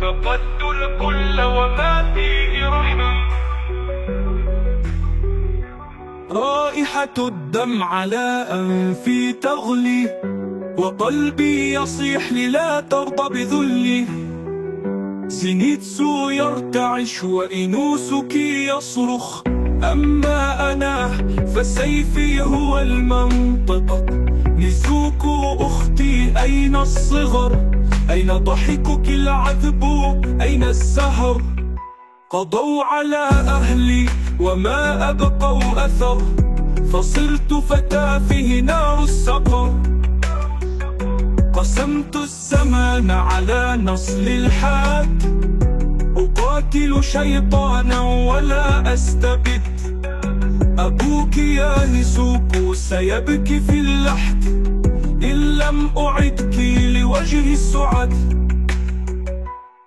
فقدت الكل وما فيه رحم رائحة الدم على أنفي تغلي. وقلبي يصيح لي لا ترضى بذلي. زينيتسو يرتعش وإنوسك يصرخ. أما أنا فسيفي هو المنطق. نزوكو أختي أين الصغر؟ أين ضحكك العذب؟ أين السهر؟ قضوا على أهلي وما أبقوا أثر. فصرت فتى فيه نار السقر. قسمت الزمان على نصل الحاد أقاتل شيطانا ولا أستبد. أبوك يا نسوك سيبكي في اللحد إن لم أعدك لوجه السعد.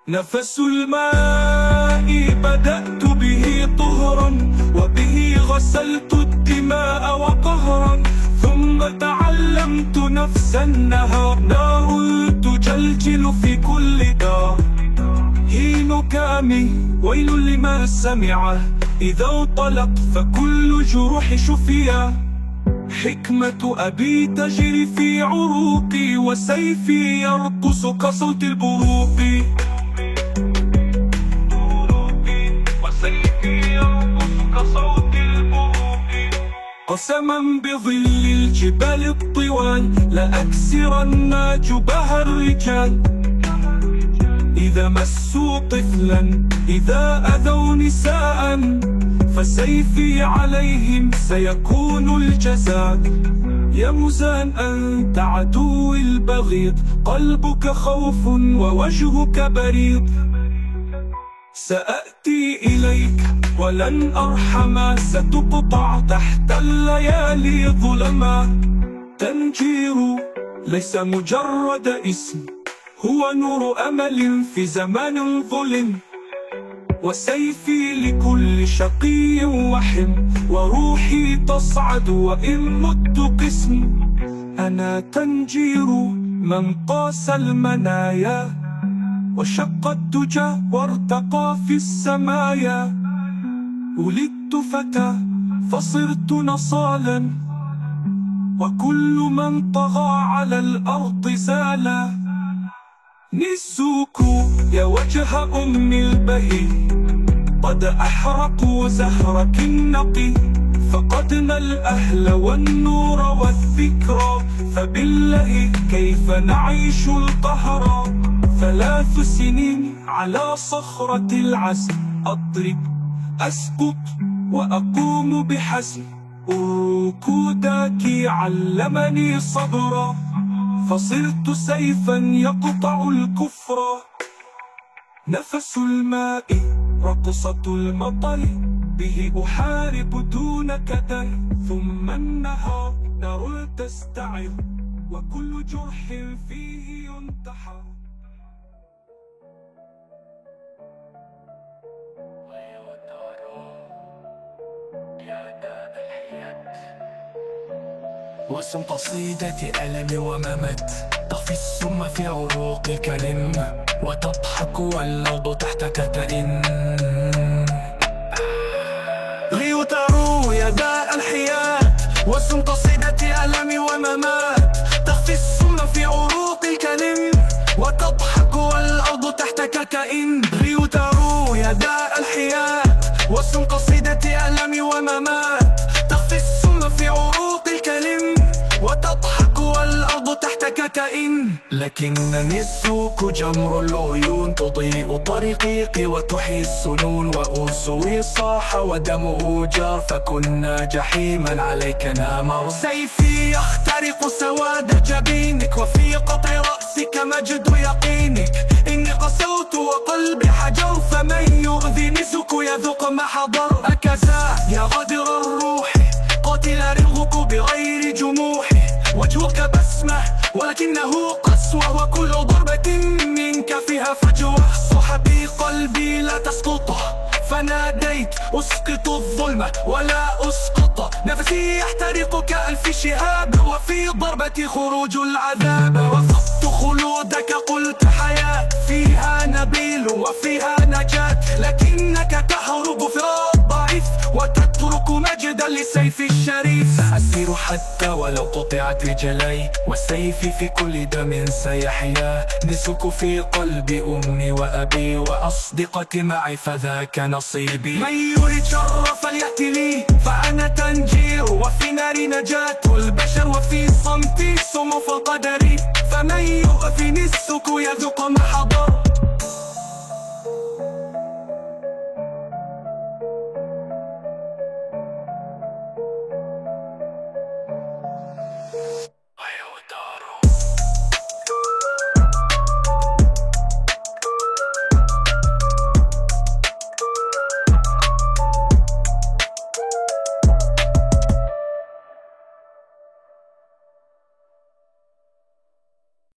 نفس الماء بدأت به طهرا وبه غسلت الدماء وقهرا. ثم تعلمت نفس النهار نار تجلجل في كل دار هين كامي ويل لمن سمعه إذا انطلق فكل جروح شفيا حكمة أبي تجري في عروقي وسيفي يرقص كصوت البروق. قسما بظل الجبال الطوال لأكسرن جباه الرجال. إذا مسوا طفلا إذا أذوا نساء فسيفي عليهم سيكون الجزاء. يا مزان أنت عدو البغيض قلبك خوف ووجهك بريض. سأتي إليك ولن أرحم ستقطع تحت الليالي ظلما. تنجير ليس مجرد اسم هو نور أمل في زمان ظلم. وسيفي لكل شقي وحم وروحي تصعد وإن مت قسم. أنا تنجير من قاس المنايا. وشق الدجى وارتقى في السمايا. ولدت فتى فصرت نصالا. وكل من طغى على الأرض زالا نسوكو يا وجه أم البهي. قد أحرقوا زهرك النقي. فقدنا الأهل والنور والذكرى. فبالله كيف نعيش القهر ثلاث سنين على صخرة العزم أضرب أسقط وأقوم بحزم ركودك علمني صبرا. فصرت سيفا يقطع الكفر. نفس الماء رقصة المطر. به أحارب دون كدر ثم النهار نار تستعر وكل جرح فيه ينتحر. واسم قصيدة ألم وممت تخفي السم في عروق الكلم وتضحك والأرض تحتك ليتروا يا داء الحياة. واسم قصيدة ألم وممات تخفي السم في عروق الكلم وتضحك والأرض تحتك ليتروا يا داء الحياة. واسم قصيدة ألم وممات تخفي السم في عروق الكلم وتضحك والأرض تحتك كإن. لكنني السوق جمر العيون تضيء طريقي وتحيي السنون وأسوي صاح ودمه جار. فكنا جحيما عليك نامر سيفي يخترق سواد جبينك وفي قطع رأسك مجد يقينك. إني قسوت وقلبي حجر فمن يؤذي نسك يذوق ما حضر أكسا يا غدر الروح قاتل رغك بغير جموح. وجهك بس اسمه ولكنه قسوة وكل ضربة منك فيها فجوة. صحبي قلبي لا تسقطه فناديت أسقط الظلم ولا أسقط. نفسي يحترق كألف شهاب وفي ضربتي خروج العذاب. وصفت خلودك قلت حياة فيها نبيل وفيها نجاة. مجدا للسيف الشريف. سأسير حتى ولو قطعت رجلي. وسيفي في كل دم سيحيا. نسك في قلب أمي وأبي. وأصدقتي معي فذاك نصيبي. من يريد شر فليأتي لي. فأنا تنجير وفي نار نجاة. البشر وفي صمتي سم فقدري فمن يؤذني السك يذوق حضر